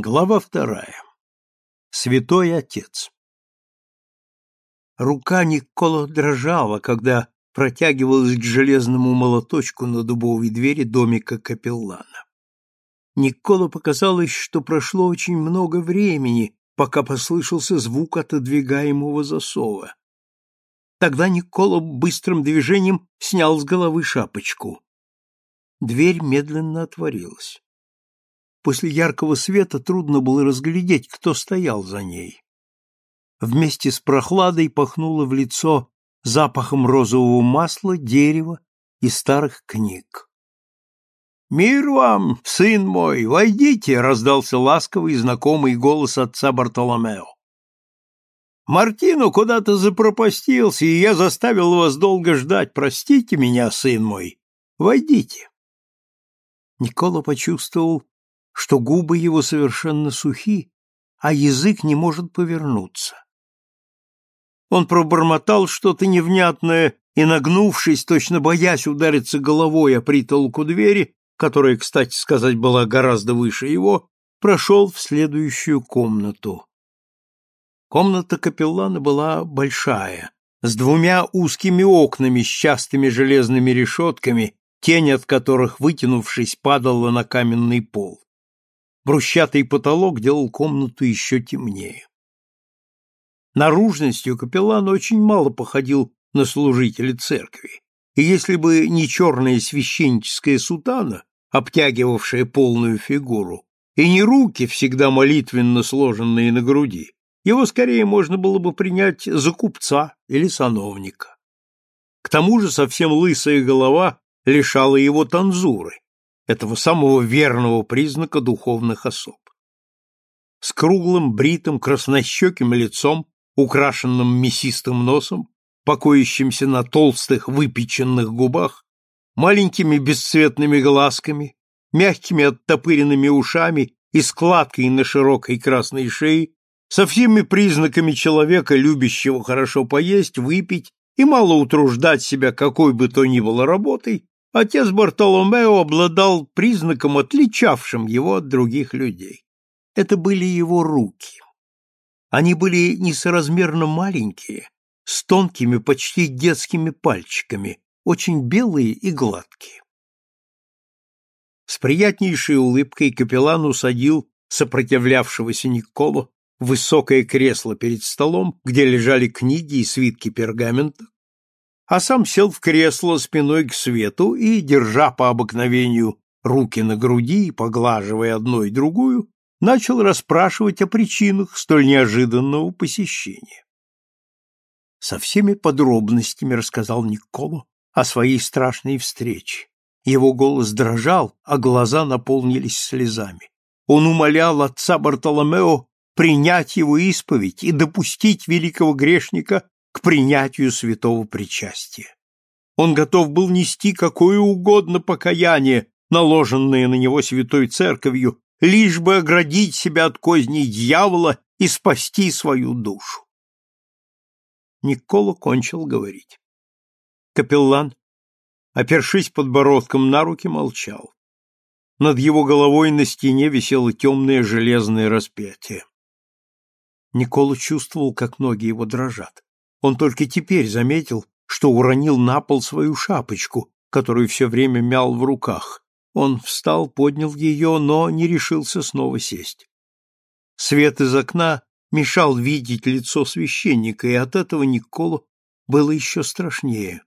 Глава вторая. Святой Отец. Рука Никола дрожала, когда протягивалась к железному молоточку на дубовой двери домика капеллана. Никола показалось, что прошло очень много времени, пока послышался звук отодвигаемого засова. Тогда Никола быстрым движением снял с головы шапочку. Дверь медленно отворилась. После яркого света трудно было разглядеть, кто стоял за ней. Вместе с прохладой пахнуло в лицо запахом розового масла, дерева и старых книг. «Мир вам, сын мой, войдите!» — раздался ласковый и знакомый голос отца Бартоломео. «Мартино куда-то запропастился, и я заставил вас долго ждать. Простите меня, сын мой. Войдите!» Никола почувствовал, что губы его совершенно сухи, а язык не может повернуться. Он пробормотал что-то невнятное и, нагнувшись, точно боясь удариться головой о притолку двери, которая, кстати сказать, была гораздо выше его, прошел в следующую комнату. Комната капеллана была большая, с двумя узкими окнами с частыми железными решетками, тень от которых, вытянувшись, падала на каменный пол. Брусчатый потолок делал комнату еще темнее. Наружностью капеллан очень мало походил на служителя церкви, и если бы не черная священническая сутана, обтягивавшая полную фигуру, и не руки, всегда молитвенно сложенные на груди, его скорее можно было бы принять за купца или сановника. К тому же совсем лысая голова лишала его танзуры, этого самого верного признака духовных особ. С круглым, бритым, краснощеким лицом, украшенным мясистым носом, покоящимся на толстых, выпеченных губах, маленькими бесцветными глазками, мягкими оттопыренными ушами и складкой на широкой красной шее, со всеми признаками человека, любящего хорошо поесть, выпить и мало утруждать себя какой бы то ни было работой, Отец Бартоломео обладал признаком, отличавшим его от других людей. Это были его руки. Они были несоразмерно маленькие, с тонкими, почти детскими пальчиками, очень белые и гладкие. С приятнейшей улыбкой капеллан усадил сопротивлявшегося Николу высокое кресло перед столом, где лежали книги и свитки пергамента, а сам сел в кресло спиной к свету и, держа по обыкновению руки на груди и поглаживая одну и другую, начал расспрашивать о причинах столь неожиданного посещения. Со всеми подробностями рассказал Николо о своей страшной встрече. Его голос дрожал, а глаза наполнились слезами. Он умолял отца Бартоломео принять его исповедь и допустить великого грешника к принятию святого причастия. Он готов был нести какое угодно покаяние, наложенное на него святой церковью, лишь бы оградить себя от козней дьявола и спасти свою душу. Никола кончил говорить. Капеллан, опершись подбородком на руки, молчал. Над его головой на стене висело темное железное распятие. Никола чувствовал, как ноги его дрожат. Он только теперь заметил, что уронил на пол свою шапочку, которую все время мял в руках. Он встал, поднял ее, но не решился снова сесть. Свет из окна мешал видеть лицо священника, и от этого Николу было еще страшнее.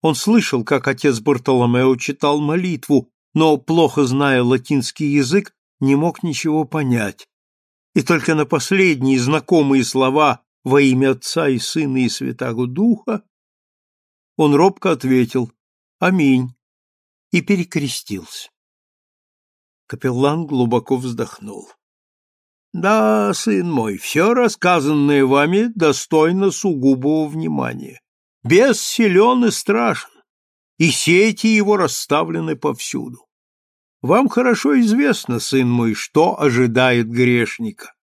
Он слышал, как отец Бартоломео читал молитву, но, плохо зная латинский язык, не мог ничего понять. И только на последние знакомые слова во имя Отца и Сына и Святаго Духа, он робко ответил «Аминь» и перекрестился. Капеллан глубоко вздохнул. «Да, сын мой, все рассказанное вами достойно сугубого внимания. Бес силен и страшен, и сети его расставлены повсюду. Вам хорошо известно, сын мой, что ожидает грешника.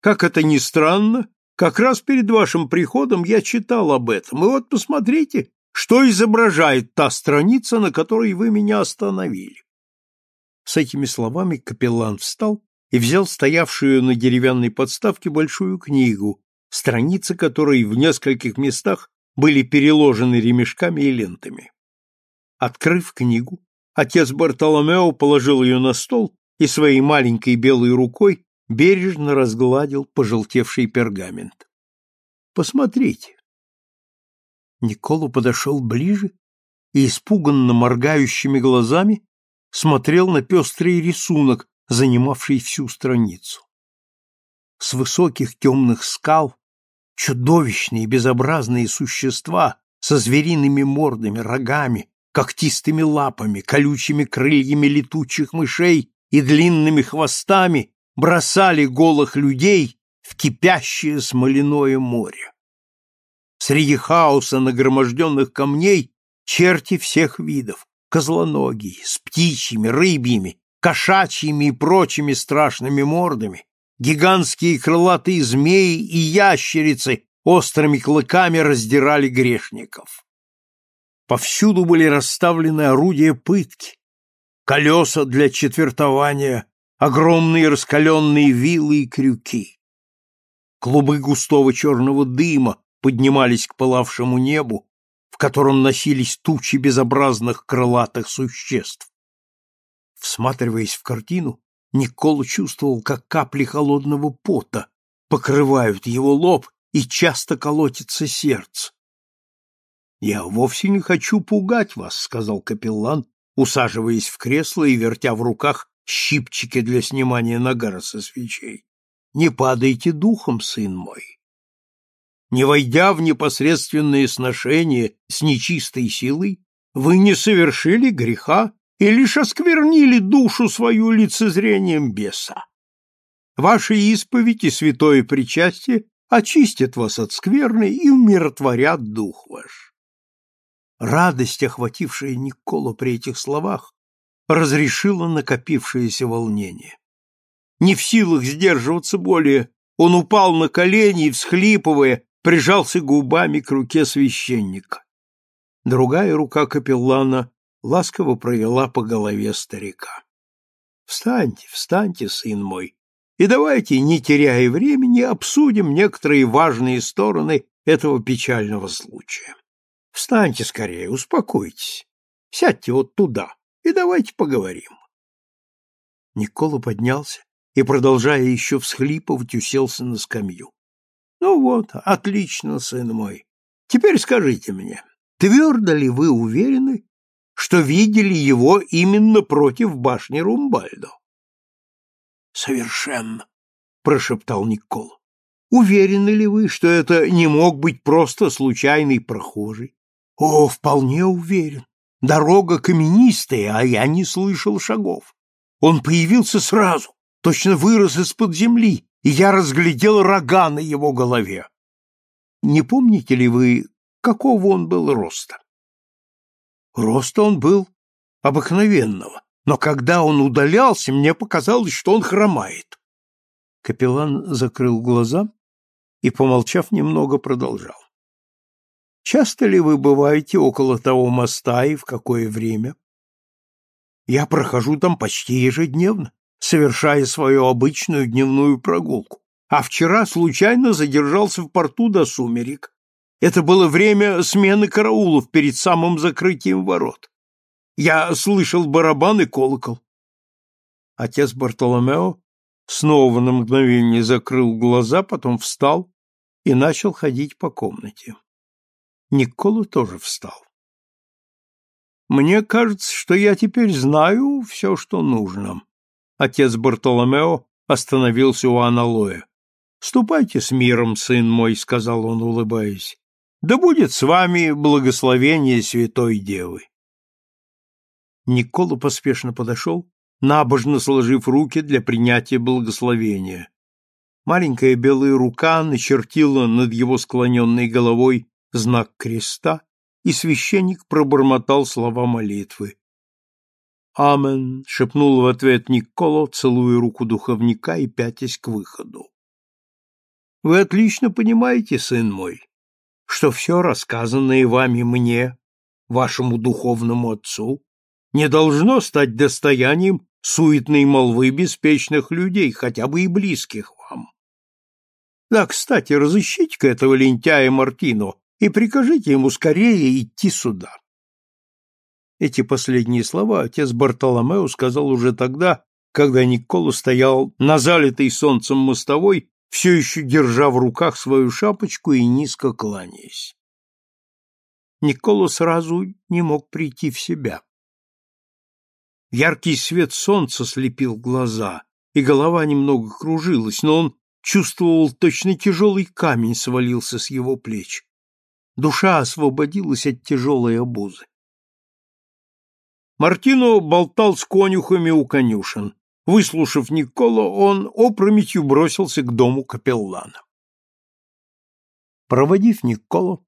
Как это ни странно, как раз перед вашим приходом я читал об этом, и вот посмотрите, что изображает та страница, на которой вы меня остановили. С этими словами капеллан встал и взял стоявшую на деревянной подставке большую книгу, страницы которой в нескольких местах были переложены ремешками и лентами. Открыв книгу, отец Бартоломео положил ее на стол и своей маленькой белой рукой бережно разгладил пожелтевший пергамент. Посмотрите. Никола подошел ближе и испуганно моргающими глазами смотрел на пестрый рисунок, занимавший всю страницу. С высоких темных скал чудовищные безобразные существа со звериными мордами, рогами, когтистыми лапами, колючими крыльями летучих мышей и длинными хвостами бросали голых людей в кипящее смоляное море. Среди хаоса нагроможденных камней черти всех видов, козлоногие, с птичьими, рыбьими, кошачьими и прочими страшными мордами, гигантские крылатые змеи и ящерицы острыми клыками раздирали грешников. Повсюду были расставлены орудия пытки, колеса для четвертования, огромные раскаленные вилы и крюки. Клубы густого черного дыма поднимались к пылавшему небу, в котором носились тучи безобразных крылатых существ. Всматриваясь в картину, Никола чувствовал, как капли холодного пота покрывают его лоб и часто колотится сердце. «Я вовсе не хочу пугать вас», — сказал капеллан, усаживаясь в кресло и вертя в руках щипчики для снимания нагара со свечей. «Не падайте духом, сын мой. Не войдя в непосредственные сношения с нечистой силой, вы не совершили греха и лишь осквернили душу свою лицезрением беса. Ваши исповедь и святое причастие очистят вас от скверны и умиротворят дух ваш. Радость, охватившая Никола при этих словах, разрешила накопившееся волнение. Не в силах сдерживаться более, он упал на колени и, всхлипывая, прижался губами к руке священника. Другая рука капеллана ласково провела по голове старика. Встаньте, встаньте, сын мой, и давайте, не теряя времени, обсудим некоторые важные стороны этого печального случая. Встаньте скорее, успокойтесь. Сядьте вот туда и давайте поговорим. Никола поднялся и, продолжая еще всхлипывать, уселся на скамью. Ну вот, отлично, сын мой. Теперь скажите мне, твердо ли вы уверены, что видели его именно против башни Румбальдо. Совершенно, прошептал Никол. Уверены ли вы, что это не мог быть просто случайный прохожий? О, вполне уверен. Дорога каменистая, а я не слышал шагов. Он появился сразу, точно вырос из-под земли, и я разглядел рога на его голове. Не помните ли вы, какого он был роста? Роста он был обыкновенного, но когда он удалялся, мне показалось, что он хромает. Капеллан закрыл глаза и, помолчав немного, продолжал. Часто ли вы бываете около того моста и в какое время? Я прохожу там почти ежедневно, совершая свою обычную дневную прогулку. А вчера случайно задержался в порту до сумерек это было время смены караулов перед самым закрытием ворот. Я слышал барабан и колокол. Отец Бартоломео снова на мгновение закрыл глаза, потом встал и начал ходить по комнате. Никола тоже встал. Мне кажется, что я теперь знаю все, что нужно. Отец Бартоломео остановился у аналоя. Ступайте с миром, сын мой, сказал он, улыбаясь. Да будет с вами благословение Святой Девы. Никола поспешно подошел, набожно сложив руки для принятия благословения. Маленькая белая рука начертила над его склоненной головой знак креста, и священник пробормотал слова молитвы. «Амен», — шепнул в ответ Николо, целуя руку духовника и пятясь к выходу. «Вы отлично понимаете, сын мой, что все рассказанное вами мне, вашему духовному отцу, не должно стать достоянием суетной молвы беспечных людей, хотя бы и близких вам. Да, кстати, разыщите-ка этого лентяя Мартино и прикажите ему скорее идти сюда. Эти последние слова отец Бартоломео сказал уже тогда, когда Николо стоял на залитой солнцем мостовой, все еще держа в руках свою шапочку и низко кланяясь. Николо сразу не мог прийти в себя. Яркий свет солнца слепил глаза, и голова немного кружилась, но он чувствовал точно тяжелый камень свалился с его плеч. Душа освободилась от тяжелой обузы. Мартино болтал с конюхами у конюшен. Выслушав Николо, он опрометью бросился к дому капеллана. Проводив Николо,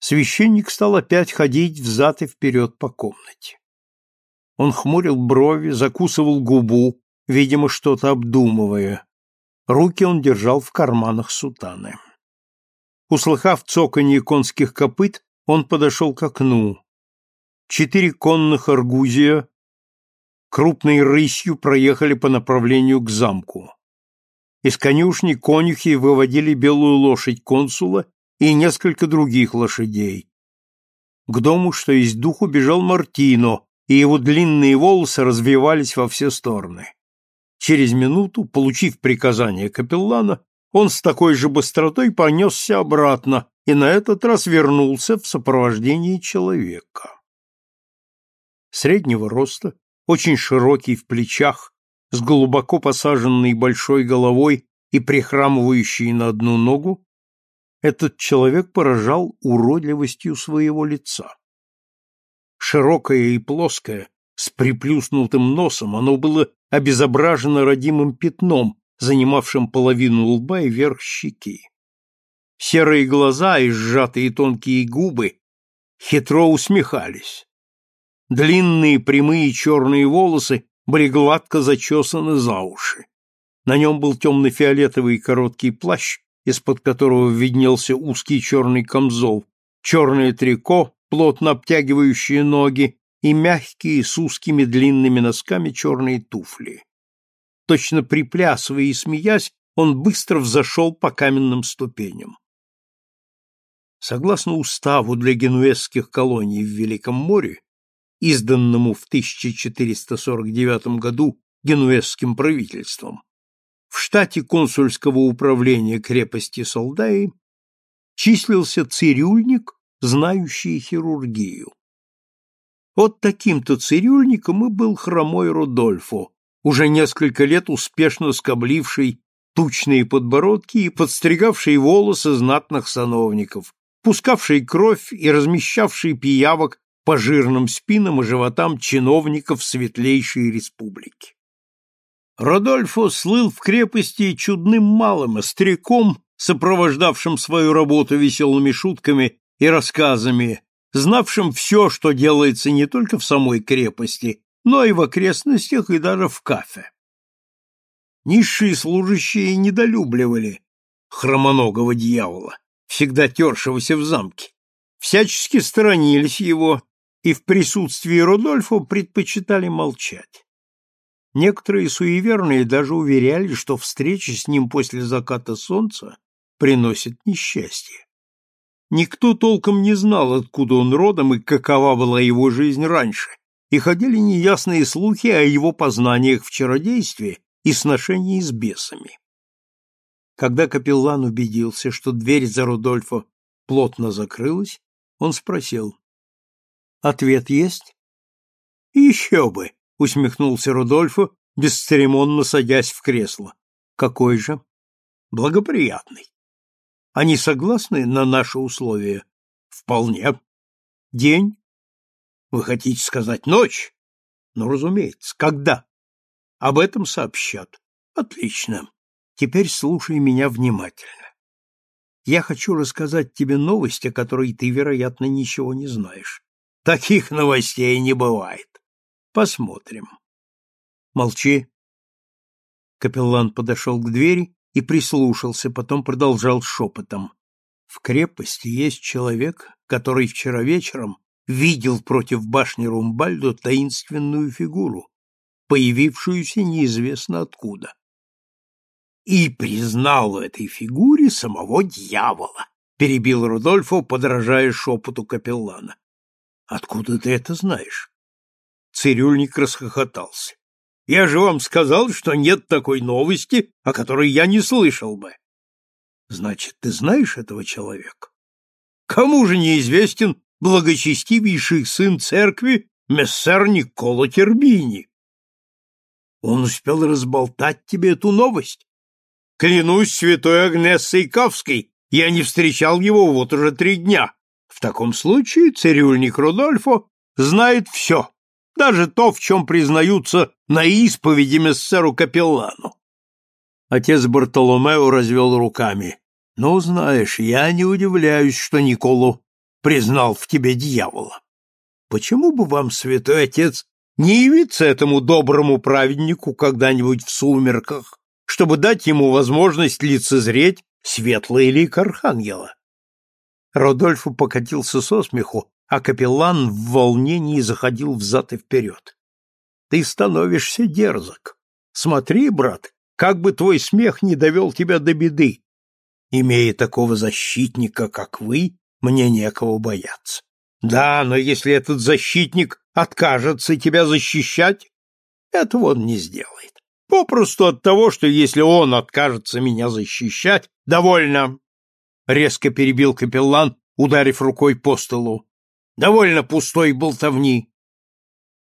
священник стал опять ходить взад и вперед по комнате. Он хмурил брови, закусывал губу, видимо, что-то обдумывая. Руки он держал в карманах сутаны. Услыхав цоканье конских копыт, он подошел к окну. Четыре конных аргузия крупной рысью проехали по направлению к замку. Из конюшни конюхи выводили белую лошадь консула и несколько других лошадей. К дому, что есть духу, бежал Мартино, и его длинные волосы развивались во все стороны. Через минуту, получив приказание капеллана, он с такой же быстротой понесся обратно и на этот раз вернулся в сопровождении человека. Среднего роста, очень широкий в плечах, с глубоко посаженной большой головой и прихрамывающий на одну ногу, этот человек поражал уродливостью своего лица. Широкое и плоское, с приплюснутым носом, оно было обезображено родимым пятном, занимавшим половину лба и верх щеки. Серые глаза и сжатые тонкие губы хитро усмехались. Длинные прямые черные волосы были гладко зачесаны за уши. На нем был темно-фиолетовый короткий плащ, из-под которого виднелся узкий черный камзол, черное трико, плотно обтягивающие ноги, и мягкие с узкими длинными носками черные туфли. Точно приплясывая и смеясь, он быстро взошел по каменным ступеням. Согласно уставу для генуэзских колоний в Великом море, изданному в 1449 году генуэзским правительством, в штате консульского управления крепости Солдаи числился цирюльник, знающий хирургию. Вот таким-то цирюльником и был хромой Рудольфо, уже несколько лет успешно скобливший тучные подбородки и подстригавший волосы знатных сановников, пускавший кровь и размещавший пиявок по жирным спинам и животам чиновников светлейшей республики. Родольфо слыл в крепости чудным малым, остряком, сопровождавшим свою работу веселыми шутками и рассказами, знавшим все, что делается не только в самой крепости, но и в окрестностях и даже в кафе. Низшие служащие недолюбливали хромоногого дьявола, всегда тершегося в замке, всячески сторонились его и в присутствии Рудольфа предпочитали молчать. Некоторые суеверные даже уверяли, что встреча с ним после заката солнца приносит несчастье. Никто толком не знал, откуда он родом и какова была его жизнь раньше, и ходили неясные слухи о его познаниях в чародействе и сношении с бесами. Когда капеллан убедился, что дверь за Рудольфо плотно закрылась, он спросил. «Ответ есть?» «Еще бы!» — усмехнулся Рудольфо, бесцеремонно садясь в кресло. «Какой же?» «Благоприятный. Они согласны на наши условия? Вполне. День? Вы хотите сказать ночь? Ну, разумеется. Когда? Об этом сообщат. Отлично. Теперь слушай меня внимательно. Я хочу рассказать тебе новость, о которой ты, вероятно, ничего не знаешь. Таких новостей не бывает. Посмотрим. Молчи. Капеллан подошел к двери и прислушался, потом продолжал шепотом. В крепости есть человек, который вчера вечером видел против башни Румбальдо таинственную фигуру, появившуюся неизвестно откуда. И признал в этой фигуре самого дьявола, перебил Рудольфо, подражая шепоту капеллана. Откуда ты это знаешь? Цирюльник расхохотался. Я же вам сказал, что нет такой новости, о которой я не слышал бы. Значит, ты знаешь этого человека? Кому же неизвестен благочестивейший сын церкви мессер Никола Тербини? Он успел разболтать тебе эту новость? Клянусь святой Агнессой Кавской, я не встречал его вот уже три дня. В таком случае цирюльник Рудольфо знает все, даже то, в чем признаются на исповеди мессеру Капеллану. Отец Бартоломео развел руками. Ну, знаешь, я не удивляюсь, что Николу признал в тебе дьявола. Почему бы вам, святой отец, не явиться этому доброму праведнику когда-нибудь в сумерках, чтобы дать ему возможность лицезреть светлый лик архангела? Родольфо покатился со смеху, а капеллан в волнении заходил взад и вперед. Ты становишься дерзок. Смотри, брат, как бы твой смех не довел тебя до беды. Имея такого защитника, как вы, мне некого бояться. Да, но если этот защитник откажется тебя защищать, этого он не сделает. Попросту от того, что если он откажется меня защищать, довольно. Резко перебил капеллан, ударив рукой по столу. Довольно пустой болтовни.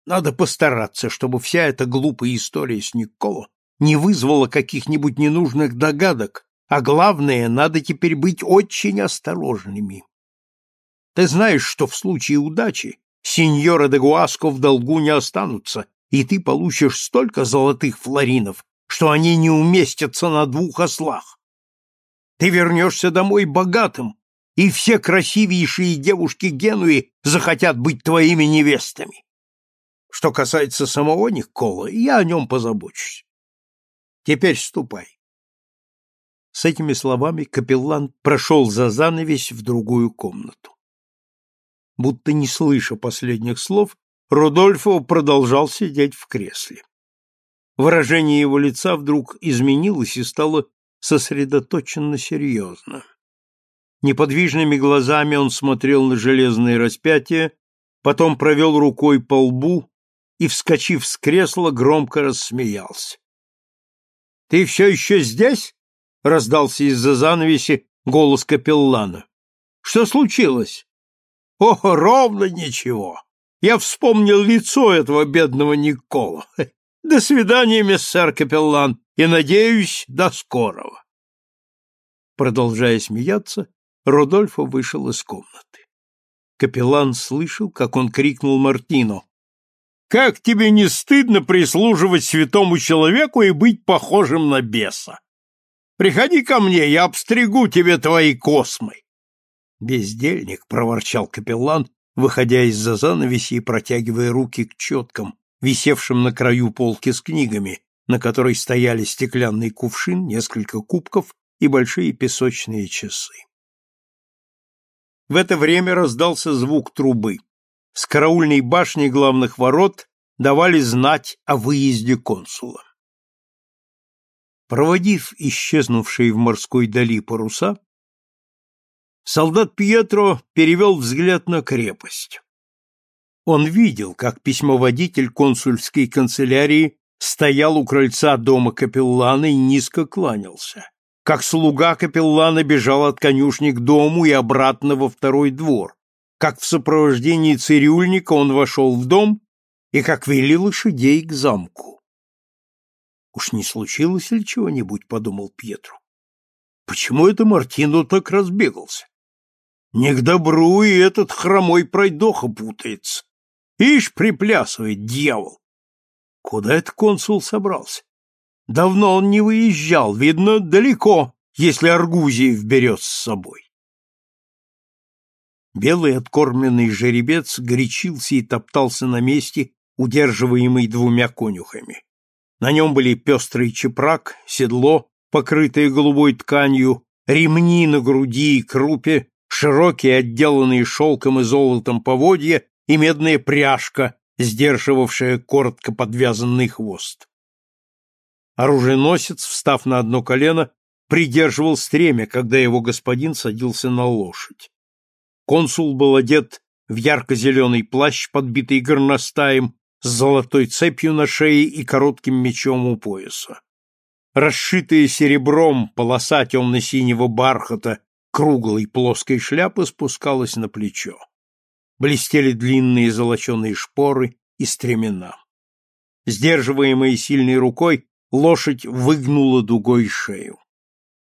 Надо постараться, чтобы вся эта глупая история с Николо не вызвала каких-нибудь ненужных догадок, а главное, надо теперь быть очень осторожными. Ты знаешь, что в случае удачи сеньора де Гуаско в долгу не останутся, и ты получишь столько золотых флоринов, что они не уместятся на двух ослах. Ты вернешься домой богатым, и все красивейшие девушки Генуи захотят быть твоими невестами. Что касается самого Никола, я о нем позабочусь. Теперь ступай. С этими словами капеллан прошел за занавесь в другую комнату. Будто не слыша последних слов, Рудольфо продолжал сидеть в кресле. Выражение его лица вдруг изменилось и стало сосредоточенно серьезно. Неподвижными глазами он смотрел на железное распятие, потом провел рукой по лбу и, вскочив с кресла, громко рассмеялся. — Ты все еще здесь? — раздался из-за занавеси голос капеллана. — Что случилось? — О, ровно ничего. Я вспомнил лицо этого бедного Никола. До свидания, миссер капеллан, и, надеюсь, до скорого. Продолжая смеяться, Родольфо вышел из комнаты. Капеллан слышал, как он крикнул Мартину. «Как тебе не стыдно прислуживать святому человеку и быть похожим на беса? Приходи ко мне, я обстригу тебе твои космы!» «Бездельник!» — проворчал капеллан, выходя из-за занавеси и протягивая руки к четкам, висевшим на краю полки с книгами, на которой стояли стеклянный кувшин, несколько кубков и большие песочные часы. В это время раздался звук трубы. С караульной башни главных ворот давали знать о выезде консула. Проводив исчезнувшие в морской дали паруса, солдат Пьетро перевел взгляд на крепость. Он видел, как письмоводитель консульской канцелярии стоял у крыльца дома капеллана и низко кланялся как слуга капеллана бежал от конюшни к дому и обратно во второй двор, как в сопровождении цирюльника он вошел в дом и как вели лошадей к замку. «Уж не случилось ли чего-нибудь?» — подумал Пьетро. «Почему это Мартино так разбегался? Не к добру и этот хромой пройдоха путается. Ишь, приплясывает дьявол! Куда этот консул собрался? Давно он не выезжал, видно, далеко, если Аргузиев берет с собой. Белый откормленный жеребец горячился и топтался на месте, удерживаемый двумя конюхами. На нем были пестрый чепрак, седло, покрытое голубой тканью, ремни на груди и крупе, широкие, отделанные шелком и золотом поводья и медная пряжка, сдерживавшая коротко подвязанный хвост. Оруженосец, встав на одно колено, придерживал стремя, когда его господин садился на лошадь. Консул был одет в ярко-зеленый плащ, подбитый горностаем, с золотой цепью на шее и коротким мечом у пояса. Расшитая серебром полоса темно-синего бархата круглой плоской шляпы спускалась на плечо. Блестели длинные золоченые шпоры и стремена. Сдерживаемая сильной рукой, лошадь выгнула дугой шею.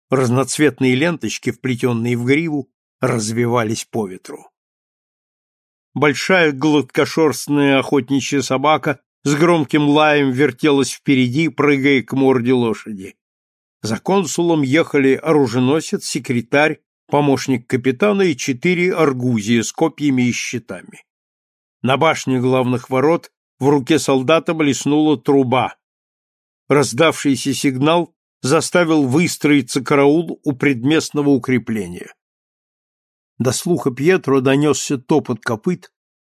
Разноцветные ленточки, вплетенные в гриву, развивались по ветру. Большая гладкошерстная охотничья собака с громким лаем вертелась впереди, прыгая к морде лошади. За консулом ехали оруженосец, секретарь, помощник капитана и четыре аргузия с копьями и щитами. На башне главных ворот в руке солдата блеснула труба. Раздавшийся сигнал заставил выстроиться караул у предместного укрепления. До слуха Пьетро донесся топот копыт,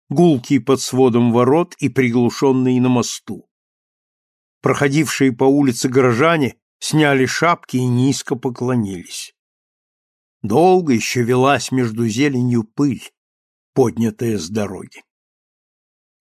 гулкий под сводом ворот и приглушенный на мосту. Проходившие по улице горожане сняли шапки и низко поклонились. Долго еще велась между зеленью пыль, поднятая с дороги.